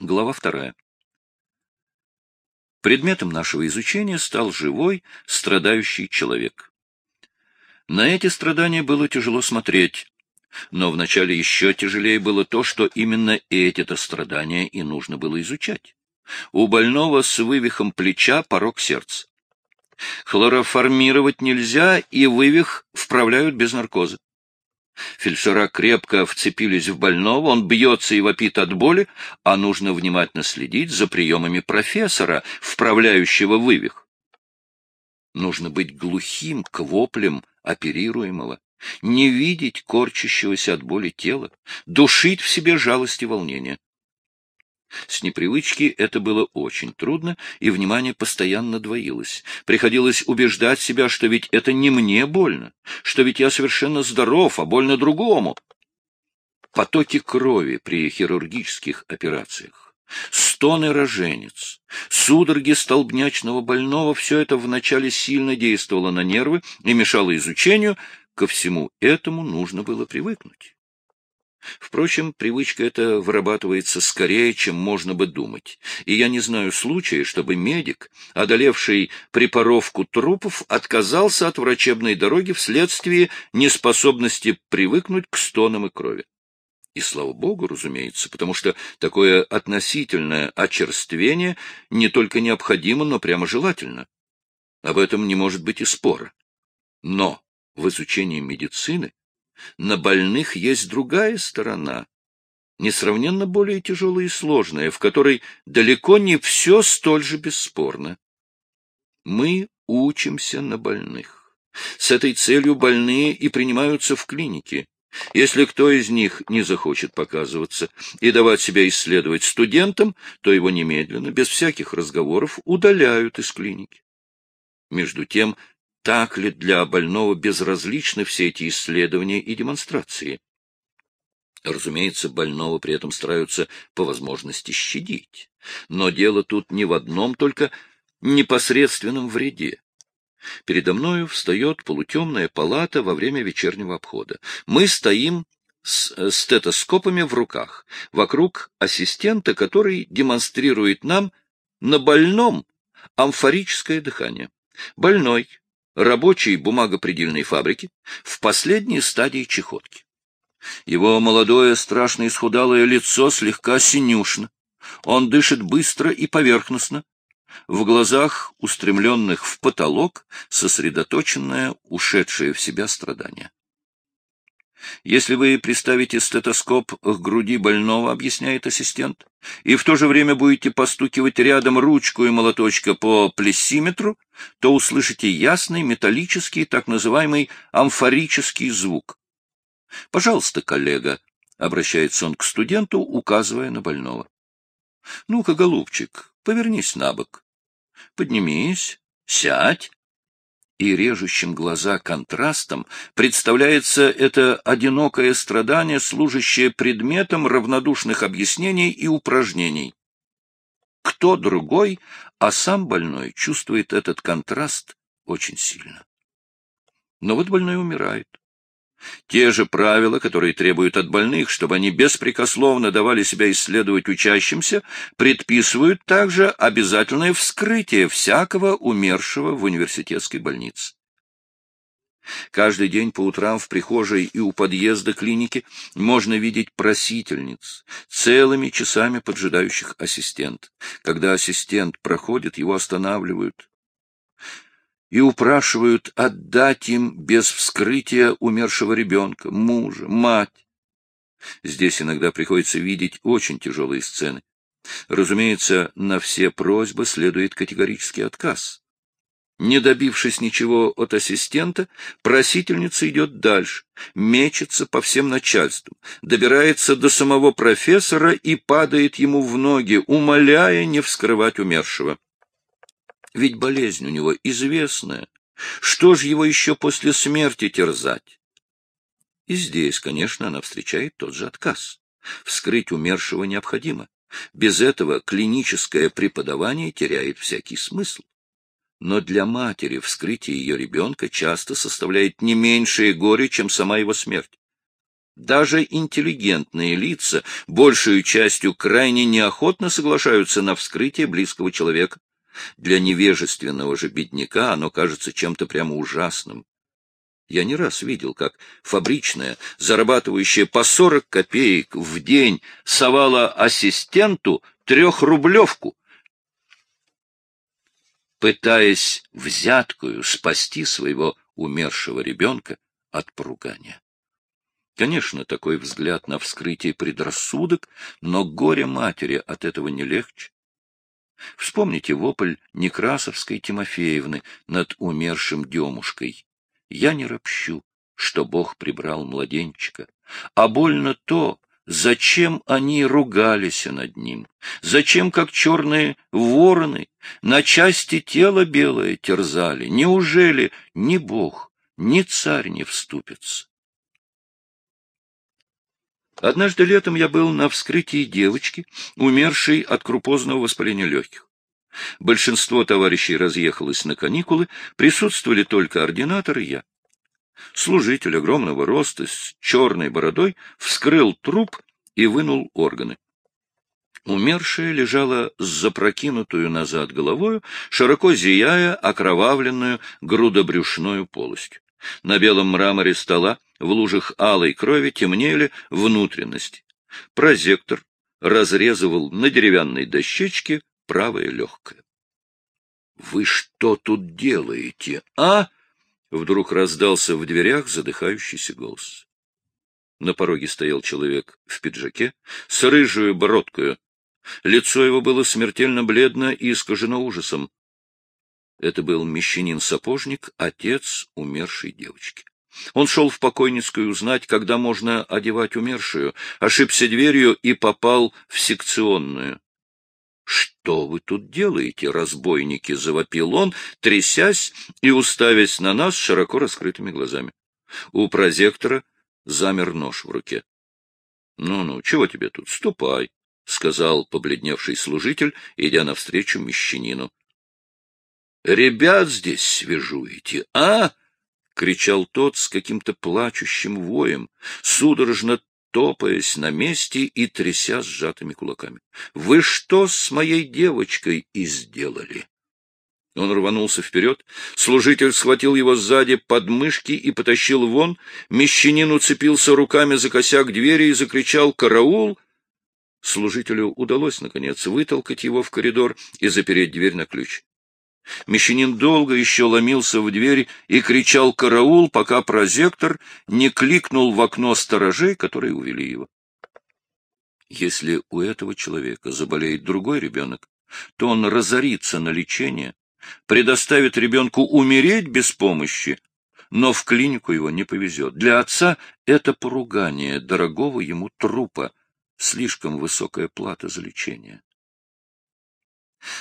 Глава вторая. Предметом нашего изучения стал живой, страдающий человек. На эти страдания было тяжело смотреть, но вначале еще тяжелее было то, что именно эти-то страдания и нужно было изучать. У больного с вывихом плеча порог сердца. Хлороформировать нельзя, и вывих вправляют без наркоза. Фельдшера крепко вцепились в больного, он бьется и вопит от боли, а нужно внимательно следить за приемами профессора, вправляющего вывих. Нужно быть глухим к воплям оперируемого, не видеть корчащегося от боли тела, душить в себе жалость и волнение. С непривычки это было очень трудно, и внимание постоянно двоилось. Приходилось убеждать себя, что ведь это не мне больно, что ведь я совершенно здоров, а больно другому. Потоки крови при хирургических операциях, стоны роженец, судороги столбнячного больного — все это вначале сильно действовало на нервы и мешало изучению, ко всему этому нужно было привыкнуть. Впрочем, привычка эта вырабатывается скорее, чем можно бы думать, и я не знаю случая, чтобы медик, одолевший препаровку трупов, отказался от врачебной дороги вследствие неспособности привыкнуть к стонам и крови. И слава богу, разумеется, потому что такое относительное очерствение не только необходимо, но прямо желательно. Об этом не может быть и спора. Но в изучении медицины на больных есть другая сторона, несравненно более тяжелая и сложная, в которой далеко не все столь же бесспорно. Мы учимся на больных. С этой целью больные и принимаются в клинике. Если кто из них не захочет показываться и давать себя исследовать студентам, то его немедленно, без всяких разговоров, удаляют из клиники. Между тем, так ли для больного безразличны все эти исследования и демонстрации? Разумеется, больного при этом стараются по возможности щадить. Но дело тут не в одном только непосредственном вреде. Передо мною встает полутемная палата во время вечернего обхода. Мы стоим с стетоскопами в руках, вокруг ассистента, который демонстрирует нам на больном амфорическое дыхание. Больной рабочий бумагопредельной фабрики, в последней стадии чехотки. Его молодое, страшно исхудалое лицо слегка синюшно. Он дышит быстро и поверхностно. В глазах, устремленных в потолок, сосредоточенное, ушедшее в себя страдание. Если вы приставите стетоскоп к груди больного, объясняет ассистент, и в то же время будете постукивать рядом ручку и молоточка по плессиметру, то услышите ясный металлический, так называемый амфорический звук. Пожалуйста, коллега, — обращается он к студенту, указывая на больного. — Ну-ка, голубчик, повернись на бок. Поднимись, сядь и режущим глаза контрастом представляется это одинокое страдание, служащее предметом равнодушных объяснений и упражнений. Кто другой, а сам больной чувствует этот контраст очень сильно. Но вот больной умирает. Те же правила, которые требуют от больных, чтобы они беспрекословно давали себя исследовать учащимся, предписывают также обязательное вскрытие всякого умершего в университетской больнице. Каждый день по утрам в прихожей и у подъезда клиники можно видеть просительниц, целыми часами поджидающих ассистент. Когда ассистент проходит, его останавливают и упрашивают отдать им без вскрытия умершего ребенка, мужа, мать. Здесь иногда приходится видеть очень тяжелые сцены. Разумеется, на все просьбы следует категорический отказ. Не добившись ничего от ассистента, просительница идет дальше, мечется по всем начальствам, добирается до самого профессора и падает ему в ноги, умоляя не вскрывать умершего. Ведь болезнь у него известная. Что ж его еще после смерти терзать? И здесь, конечно, она встречает тот же отказ. Вскрыть умершего необходимо. Без этого клиническое преподавание теряет всякий смысл. Но для матери вскрытие ее ребенка часто составляет не меньшее горе, чем сама его смерть. Даже интеллигентные лица большую частью крайне неохотно соглашаются на вскрытие близкого человека. Для невежественного же бедняка оно кажется чем-то прямо ужасным. Я не раз видел, как фабричная, зарабатывающая по сорок копеек в день, совала ассистенту трехрублевку, пытаясь взяткую спасти своего умершего ребенка от поругания. Конечно, такой взгляд на вскрытие предрассудок, но горе матери от этого не легче. Вспомните вопль Некрасовской Тимофеевны над умершим Демушкой. Я не ропщу, что Бог прибрал младенчика, а больно то, зачем они ругались над ним, зачем, как черные вороны, на части тела белое терзали, неужели ни Бог, ни царь не вступится? Однажды летом я был на вскрытии девочки, умершей от крупозного воспаления легких. Большинство товарищей разъехалось на каникулы, присутствовали только ординатор и я. Служитель огромного роста с черной бородой вскрыл труп и вынул органы. Умершая лежала с запрокинутую назад головою, широко зияя окровавленную грудобрюшную полостью. На белом мраморе стола в лужах алой крови темнели внутренности. Прозектор разрезывал на деревянной дощечке правое легкое. — Вы что тут делаете, а? — вдруг раздался в дверях задыхающийся голос. На пороге стоял человек в пиджаке с рыжую бородкою. Лицо его было смертельно бледно и искажено ужасом. Это был мещанин-сапожник, отец умершей девочки. Он шел в покойницкую узнать, когда можно одевать умершую, ошибся дверью и попал в секционную. «Что вы тут делаете, разбойники?» — завопил он, трясясь и уставясь на нас широко раскрытыми глазами. У прозектора замер нож в руке. «Ну-ну, чего тебе тут? Ступай», — сказал побледневший служитель, идя навстречу мещанину. «Ребят здесь свежуете, а?» — кричал тот с каким-то плачущим воем, судорожно топаясь на месте и тряся сжатыми кулаками. — Вы что с моей девочкой и сделали? Он рванулся вперед, служитель схватил его сзади под мышки и потащил вон, мещанин уцепился руками за косяк двери и закричал «Караул!». Служителю удалось, наконец, вытолкать его в коридор и запереть дверь на ключ. Мещанин долго еще ломился в дверь и кричал «караул», пока прозектор не кликнул в окно сторожей, которые увели его. Если у этого человека заболеет другой ребенок, то он разорится на лечение, предоставит ребенку умереть без помощи, но в клинику его не повезет. Для отца это поругание дорогого ему трупа, слишком высокая плата за лечение.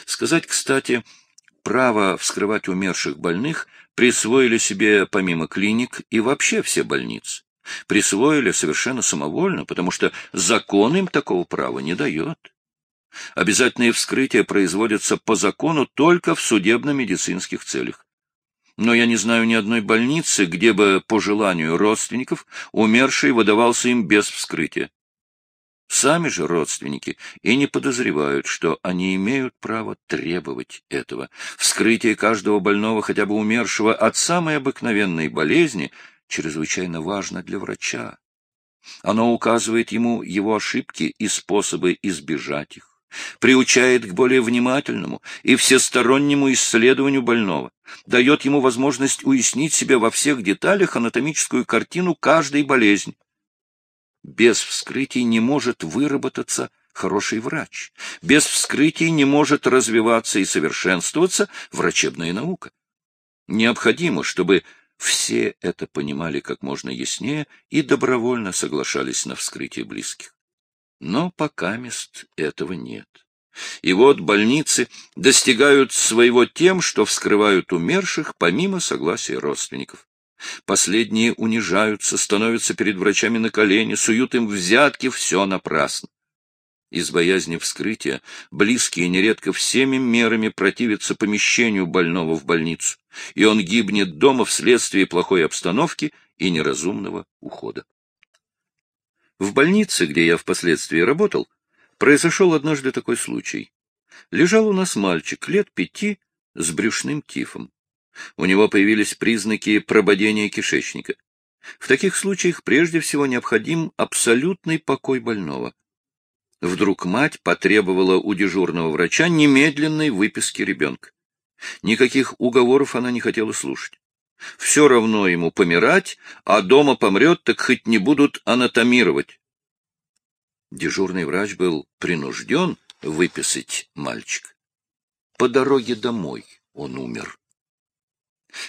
Сказать, кстати, право вскрывать умерших больных присвоили себе помимо клиник и вообще все больницы. Присвоили совершенно самовольно, потому что закон им такого права не дает. Обязательные вскрытия производятся по закону только в судебно-медицинских целях. Но я не знаю ни одной больницы, где бы, по желанию родственников, умерший выдавался им без вскрытия. Сами же родственники и не подозревают, что они имеют право требовать этого. Вскрытие каждого больного, хотя бы умершего от самой обыкновенной болезни, чрезвычайно важно для врача. Оно указывает ему его ошибки и способы избежать их, приучает к более внимательному и всестороннему исследованию больного, дает ему возможность уяснить себе во всех деталях анатомическую картину каждой болезни без вскрытий не может выработаться хороший врач. Без вскрытий не может развиваться и совершенствоваться врачебная наука. Необходимо, чтобы все это понимали как можно яснее и добровольно соглашались на вскрытие близких. Но пока мест этого нет. И вот больницы достигают своего тем, что вскрывают умерших помимо согласия родственников. Последние унижаются, становятся перед врачами на колени, суют им взятки, все напрасно. Из боязни вскрытия близкие нередко всеми мерами противятся помещению больного в больницу, и он гибнет дома вследствие плохой обстановки и неразумного ухода. В больнице, где я впоследствии работал, произошел однажды такой случай. Лежал у нас мальчик лет пяти с брюшным тифом. У него появились признаки прободения кишечника. В таких случаях прежде всего необходим абсолютный покой больного. Вдруг мать потребовала у дежурного врача немедленной выписки ребенка. Никаких уговоров она не хотела слушать. Все равно ему помирать, а дома помрет, так хоть не будут анатомировать. Дежурный врач был принужден выписать мальчика. По дороге домой он умер.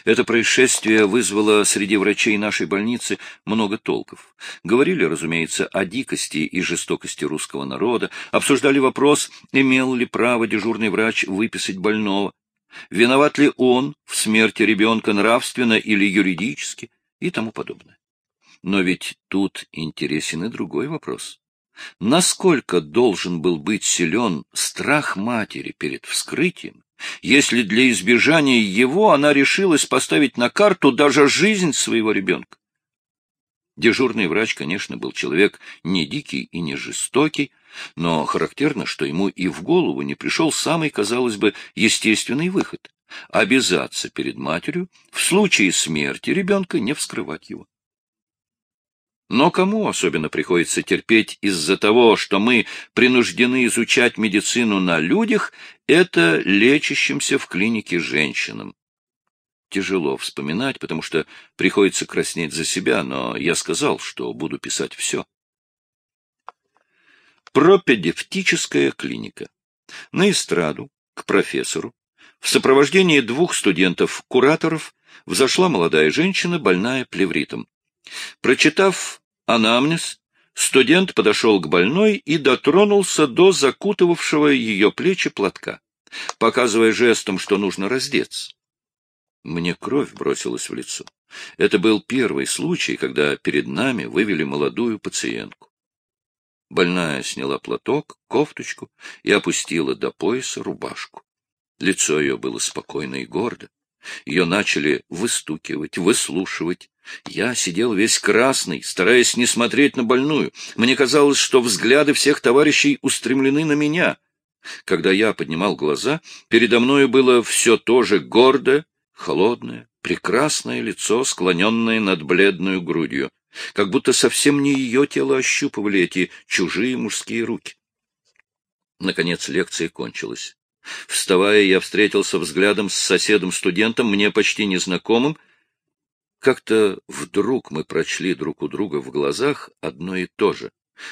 Это происшествие вызвало среди врачей нашей больницы много толков. Говорили, разумеется, о дикости и жестокости русского народа, обсуждали вопрос, имел ли право дежурный врач выписать больного, виноват ли он в смерти ребенка нравственно или юридически и тому подобное. Но ведь тут интересен и другой вопрос. Насколько должен был быть силен страх матери перед вскрытием, если для избежания его она решилась поставить на карту даже жизнь своего ребенка? Дежурный врач, конечно, был человек не дикий и не жестокий, но характерно, что ему и в голову не пришел самый, казалось бы, естественный выход — обязаться перед матерью в случае смерти ребенка не вскрывать его. Но кому особенно приходится терпеть из-за того, что мы принуждены изучать медицину на людях, это лечащимся в клинике женщинам. Тяжело вспоминать, потому что приходится краснеть за себя, но я сказал, что буду писать все. Пропедевтическая клиника. На эстраду, к профессору, в сопровождении двух студентов-кураторов взошла молодая женщина, больная плевритом. Прочитав анамнез, студент подошел к больной и дотронулся до закутывавшего ее плечи платка, показывая жестом, что нужно раздеться. Мне кровь бросилась в лицо. Это был первый случай, когда перед нами вывели молодую пациентку. Больная сняла платок, кофточку и опустила до пояса рубашку. Лицо ее было спокойно и гордо. Ее начали выстукивать, выслушивать. Я сидел весь красный, стараясь не смотреть на больную. Мне казалось, что взгляды всех товарищей устремлены на меня. Когда я поднимал глаза, передо мною было все то же гордое, холодное, прекрасное лицо, склоненное над бледную грудью, как будто совсем не ее тело ощупывали эти чужие мужские руки. Наконец лекция кончилась. Вставая, я встретился взглядом с соседом-студентом, мне почти незнакомым. Как-то вдруг мы прочли друг у друга в глазах одно и то же.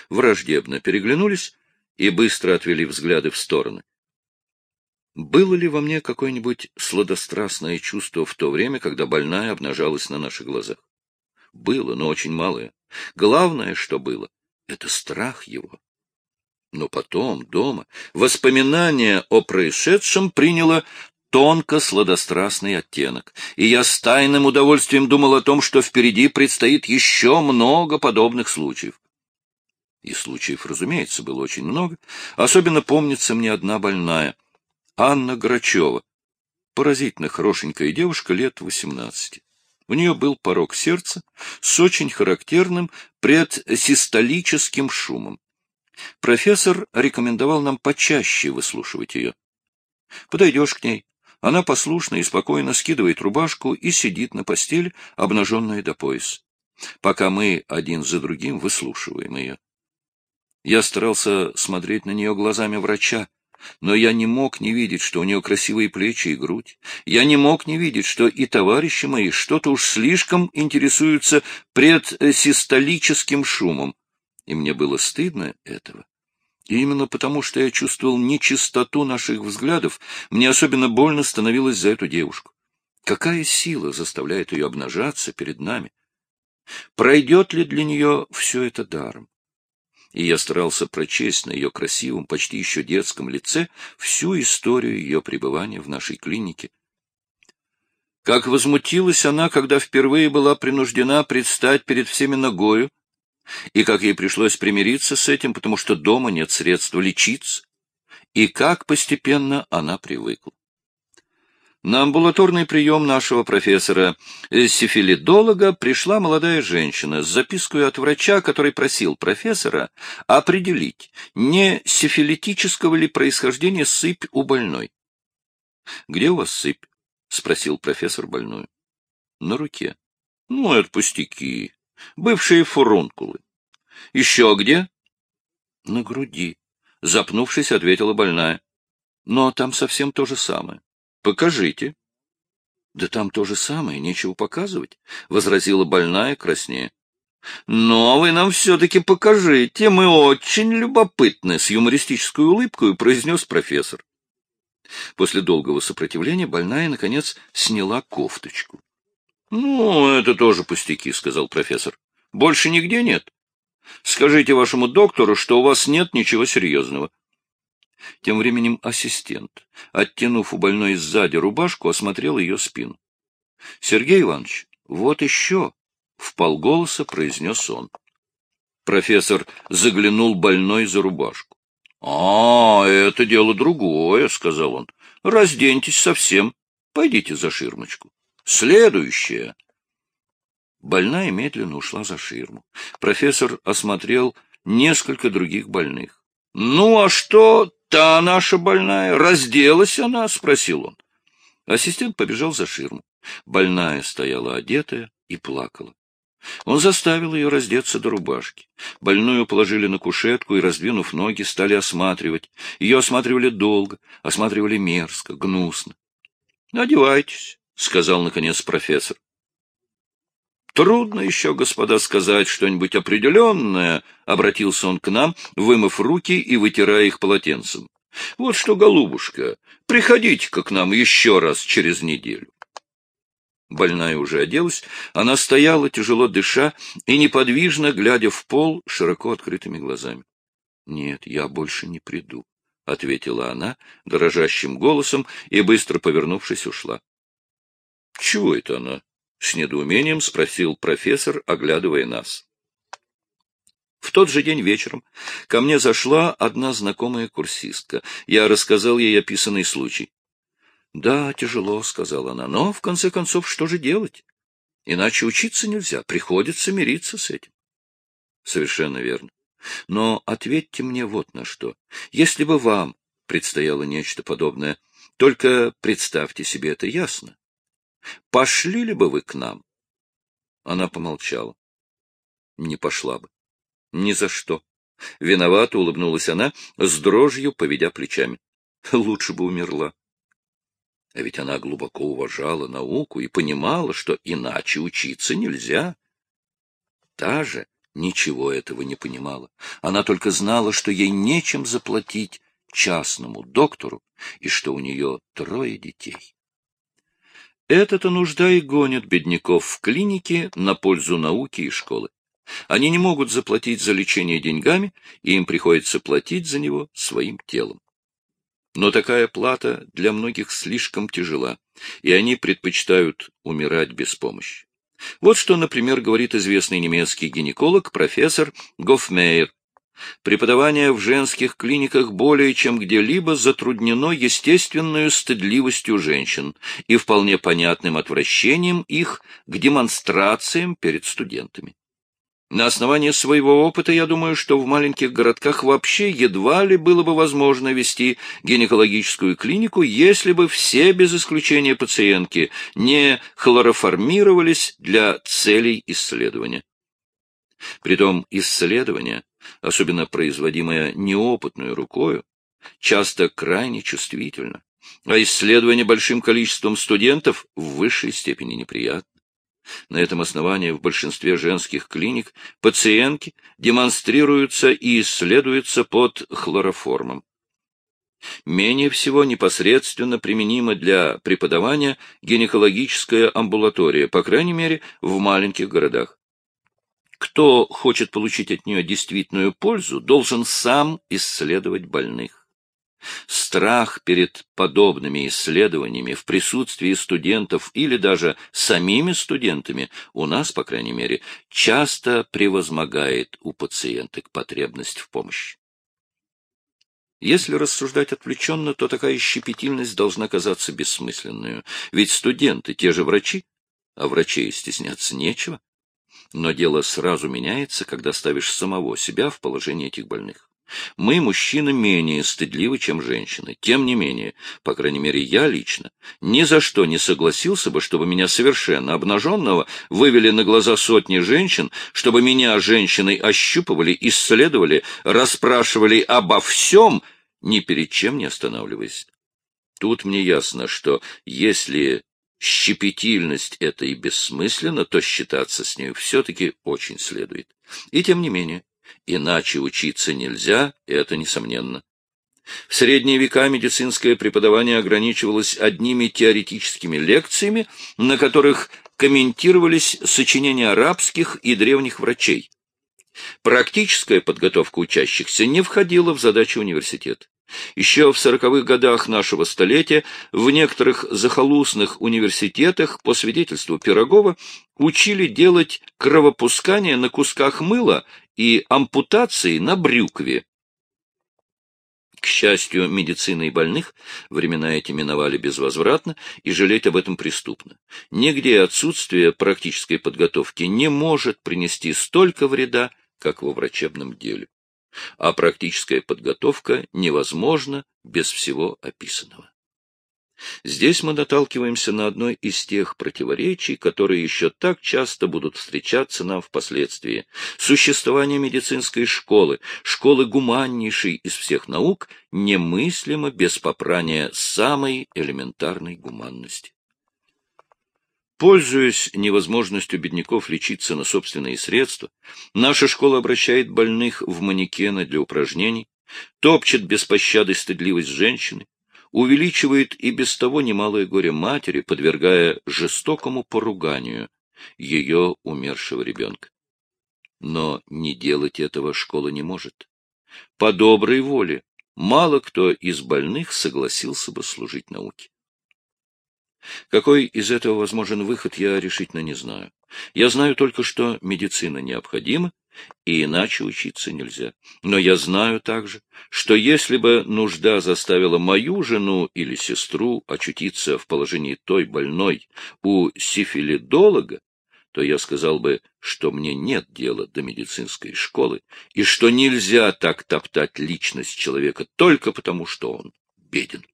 Враждебно переглянулись и быстро отвели взгляды в стороны. Было ли во мне какое-нибудь сладострастное чувство в то время, когда больная обнажалась на наших глазах? Было, но очень малое. Главное, что было, — это страх его. Но потом, дома, воспоминание о происшедшем приняло тонко-сладострастный оттенок, и я с тайным удовольствием думал о том, что впереди предстоит еще много подобных случаев. И случаев, разумеется, было очень много. Особенно помнится мне одна больная — Анна Грачева, поразительно хорошенькая девушка лет восемнадцати. У нее был порог сердца с очень характерным предсистолическим шумом. Профессор рекомендовал нам почаще выслушивать ее. Подойдешь к ней, она послушно и спокойно скидывает рубашку и сидит на постели, обнаженная до пояса, пока мы один за другим выслушиваем ее. Я старался смотреть на нее глазами врача, но я не мог не видеть, что у нее красивые плечи и грудь. Я не мог не видеть, что и товарищи мои что-то уж слишком интересуются предсистолическим шумом. И мне было стыдно этого. И именно потому, что я чувствовал нечистоту наших взглядов, мне особенно больно становилось за эту девушку. Какая сила заставляет ее обнажаться перед нами? Пройдет ли для нее все это даром? и я старался прочесть на ее красивом, почти еще детском лице всю историю ее пребывания в нашей клинике. Как возмутилась она, когда впервые была принуждена предстать перед всеми ногою, и как ей пришлось примириться с этим, потому что дома нет средств лечиться, и как постепенно она привыкла. На амбулаторный прием нашего профессора сифилидолога пришла молодая женщина с запиской от врача, который просил профессора определить, не сифилитического ли происхождения сыпь у больной. — Где у вас сыпь? — спросил профессор больную. — На руке. — Ну, это пустяки. Бывшие фурункулы. — Еще где? — На груди. Запнувшись, ответила больная. — Но там совсем то же самое. Покажите. — Да там то же самое, нечего показывать, — возразила больная краснее. — Но вы нам все-таки покажите, мы очень любопытны, — с юмористической улыбкой произнес профессор. После долгого сопротивления больная, наконец, сняла кофточку. — Ну, это тоже пустяки, — сказал профессор. — Больше нигде нет. Скажите вашему доктору, что у вас нет ничего серьезного. Тем временем ассистент, оттянув у больной сзади рубашку, осмотрел ее спину. — Сергей Иванович, вот еще! — вполголоса произнес он. Профессор заглянул больной за рубашку. — А, это дело другое, — сказал он. — Разденьтесь совсем. Пойдите за ширмочку. Следующее. Больная медленно ушла за ширму. Профессор осмотрел несколько других больных. — Ну, а что та наша больная? Разделась она? — спросил он. Ассистент побежал за ширму. Больная стояла одетая и плакала. Он заставил ее раздеться до рубашки. Больную положили на кушетку и, раздвинув ноги, стали осматривать. Ее осматривали долго, осматривали мерзко, гнусно. — Одевайтесь, — сказал, наконец, профессор. Трудно еще, господа, сказать что-нибудь определенное, — обратился он к нам, вымыв руки и вытирая их полотенцем. — Вот что, голубушка, приходите-ка к нам еще раз через неделю. Больная уже оделась, она стояла, тяжело дыша и неподвижно, глядя в пол широко открытыми глазами. — Нет, я больше не приду, — ответила она дрожащим голосом и, быстро повернувшись, ушла. — Чего это она? — с недоумением спросил профессор, оглядывая нас. В тот же день вечером ко мне зашла одна знакомая курсистка. Я рассказал ей описанный случай. — Да, тяжело, — сказала она, — но, в конце концов, что же делать? Иначе учиться нельзя, приходится мириться с этим. — Совершенно верно. Но ответьте мне вот на что. Если бы вам предстояло нечто подобное, только представьте себе это ясно. Пошли ли бы вы к нам? Она помолчала. Не пошла бы. Ни за что. Виновато улыбнулась она, с дрожью поведя плечами. Лучше бы умерла. А ведь она глубоко уважала науку и понимала, что иначе учиться нельзя. Та же ничего этого не понимала. Она только знала, что ей нечем заплатить частному доктору и что у нее трое детей. Эта-то нужда и гонит бедняков в клинике на пользу науки и школы. Они не могут заплатить за лечение деньгами, и им приходится платить за него своим телом. Но такая плата для многих слишком тяжела, и они предпочитают умирать без помощи. Вот что, например, говорит известный немецкий гинеколог профессор Гофмейер Преподавание в женских клиниках более чем где-либо затруднено естественной стыдливостью женщин и вполне понятным отвращением их к демонстрациям перед студентами. На основании своего опыта я думаю, что в маленьких городках вообще едва ли было бы возможно вести гинекологическую клинику, если бы все без исключения пациентки не хлороформировались для целей исследования. Притом исследования особенно производимое неопытную рукою, часто крайне чувствительно, а исследование большим количеством студентов в высшей степени неприятно. На этом основании в большинстве женских клиник пациентки демонстрируются и исследуются под хлороформом. Менее всего непосредственно применима для преподавания гинекологическая амбулатория, по крайней мере, в маленьких городах. Кто хочет получить от нее действительную пользу, должен сам исследовать больных. Страх перед подобными исследованиями в присутствии студентов или даже самими студентами у нас, по крайней мере, часто превозмогает у пациенток потребность в помощи. Если рассуждать отвлеченно, то такая щепетильность должна казаться бессмысленной. Ведь студенты те же врачи, а врачей стесняться нечего. Но дело сразу меняется, когда ставишь самого себя в положение этих больных. Мы, мужчины, менее стыдливы, чем женщины. Тем не менее, по крайней мере, я лично, ни за что не согласился бы, чтобы меня совершенно обнаженного вывели на глаза сотни женщин, чтобы меня женщиной ощупывали, исследовали, расспрашивали обо всем, ни перед чем не останавливаясь. Тут мне ясно, что если щепетильность это и бессмысленно, то считаться с нею все-таки очень следует. И тем не менее, Иначе учиться нельзя, это несомненно. В средние века медицинское преподавание ограничивалось одними теоретическими лекциями, на которых комментировались сочинения арабских и древних врачей. Практическая подготовка учащихся не входила в задачи университета. Еще в сороковых годах нашего столетия в некоторых захолустных университетах, по свидетельству Пирогова, учили делать кровопускание на кусках мыла и ампутации на брюкве. К счастью, медицины больных времена эти миновали безвозвратно, и жалеть об этом преступно. Нигде отсутствие практической подготовки не может принести столько вреда, как во врачебном деле а практическая подготовка невозможна без всего описанного. Здесь мы наталкиваемся на одно из тех противоречий, которые еще так часто будут встречаться нам впоследствии. Существование медицинской школы, школы гуманнейшей из всех наук, немыслимо без попрания самой элементарной гуманности. Пользуясь невозможностью бедняков лечиться на собственные средства, наша школа обращает больных в манекены для упражнений, топчет без пощады стыдливость женщины, увеличивает и без того немалое горе матери, подвергая жестокому поруганию ее умершего ребенка. Но не делать этого школа не может. По доброй воле мало кто из больных согласился бы служить науке. Какой из этого возможен выход, я решительно не знаю. Я знаю только, что медицина необходима, и иначе учиться нельзя. Но я знаю также, что если бы нужда заставила мою жену или сестру очутиться в положении той больной у сифилидолога, то я сказал бы, что мне нет дела до медицинской школы, и что нельзя так топтать личность человека только потому, что он беден.